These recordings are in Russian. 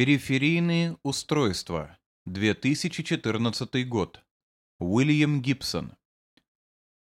Периферийные устройства. 2014 год. Уильям Гибсон.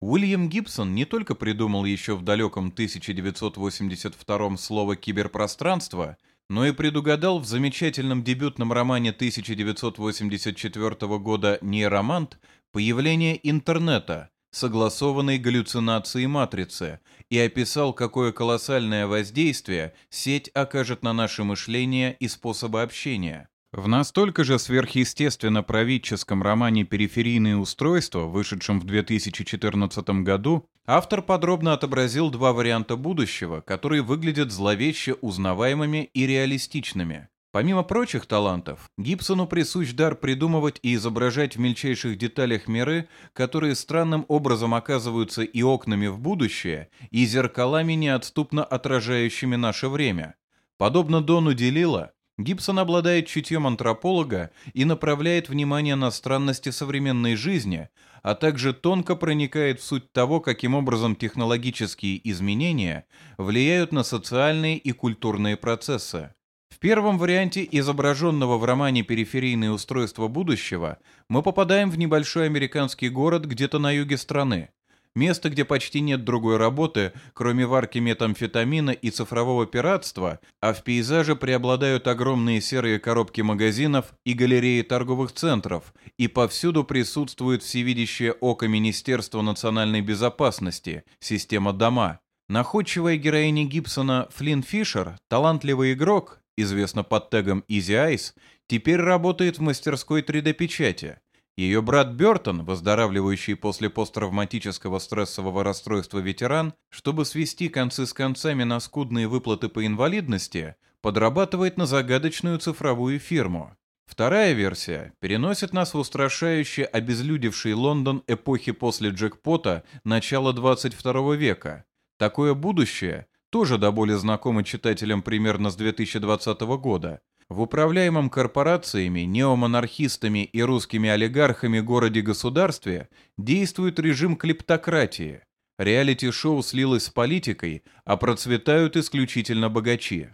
Уильям Гибсон не только придумал еще в далеком 1982 слово «киберпространство», но и предугадал в замечательном дебютном романе 1984 года «Нейромант» появление интернета, согласованной галлюцинации матрицы, и описал, какое колоссальное воздействие сеть окажет на наше мышление и способы общения. В настолько же сверхъестественно-правительском романе «Периферийные устройства», вышедшем в 2014 году, автор подробно отобразил два варианта будущего, которые выглядят зловеще узнаваемыми и реалистичными. Помимо прочих талантов, Гибсону присущ дар придумывать и изображать в мельчайших деталях миры, которые странным образом оказываются и окнами в будущее, и зеркалами, неотступно отражающими наше время. Подобно Дону Делила, Гибсон обладает чутьем антрополога и направляет внимание на странности современной жизни, а также тонко проникает в суть того, каким образом технологические изменения влияют на социальные и культурные процессы. В первом варианте изображенного в романе «Периферийные устройства будущего» мы попадаем в небольшой американский город где-то на юге страны. Место, где почти нет другой работы, кроме варки метамфетамина и цифрового пиратства, а в пейзаже преобладают огромные серые коробки магазинов и галереи торговых центров, и повсюду присутствует всевидящее око Министерства национальной безопасности, система дома. Находчивая героиня Гибсона Флинн Фишер, талантливый игрок, известна под тегом Easy Eyes, теперь работает в мастерской 3D-печати. Ее брат Бертон, выздоравливающий после посттравматического стрессового расстройства ветеран, чтобы свести концы с концами на скудные выплаты по инвалидности, подрабатывает на загадочную цифровую фирму. Вторая версия переносит нас в устрашающе обезлюдевший Лондон эпохи после джекпота начала 22 века. Такое будущее тоже до боли знакомы читателям примерно с 2020 года, в управляемом корпорациями, неомонархистами и русскими олигархами городе-государстве действует режим клептократии. Реалити-шоу слилось с политикой, а процветают исключительно богачи.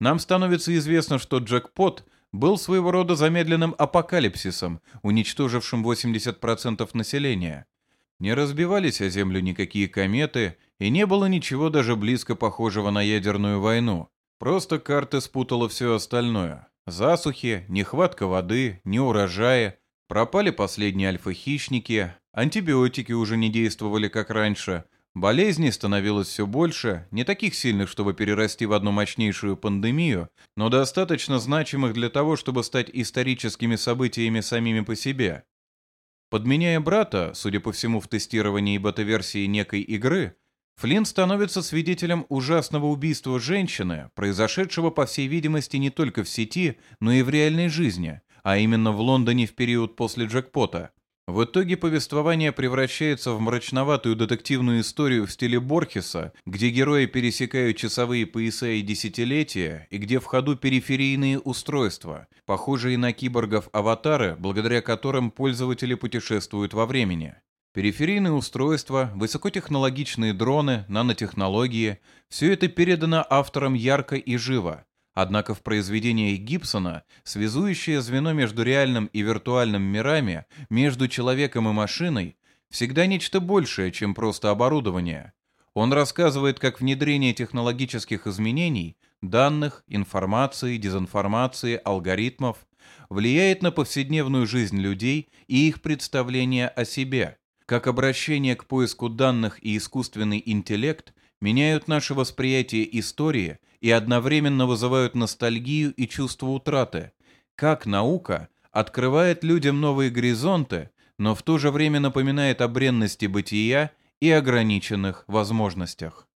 Нам становится известно, что джекпот был своего рода замедленным апокалипсисом, уничтожившим 80% населения. Не разбивались о землю никакие кометы, и не было ничего даже близко похожего на ядерную войну. Просто карты спутало все остальное. Засухи, нехватка воды, неурожаи, пропали последние альфа-хищники, антибиотики уже не действовали как раньше, болезней становилось все больше, не таких сильных, чтобы перерасти в одну мощнейшую пандемию, но достаточно значимых для того, чтобы стать историческими событиями самими по себе. Подменяя брата, судя по всему в тестировании бета-версии некой игры, Флинн становится свидетелем ужасного убийства женщины, произошедшего, по всей видимости, не только в сети, но и в реальной жизни, а именно в Лондоне в период после джекпота. В итоге повествование превращается в мрачноватую детективную историю в стиле Борхеса, где герои пересекают часовые пояса и десятилетия, и где в ходу периферийные устройства, похожие на киборгов-аватары, благодаря которым пользователи путешествуют во времени. Периферийные устройства, высокотехнологичные дроны, нанотехнологии – все это передано автором ярко и живо, Однако в произведениях Гибсона связующее звено между реальным и виртуальным мирами, между человеком и машиной, всегда нечто большее, чем просто оборудование. Он рассказывает, как внедрение технологических изменений, данных, информации, дезинформации, алгоритмов влияет на повседневную жизнь людей и их представление о себе, как обращение к поиску данных и искусственный интеллект меняют наше восприятие истории и одновременно вызывают ностальгию и чувство утраты. Как наука открывает людям новые горизонты, но в то же время напоминает о бренности бытия и ограниченных возможностях.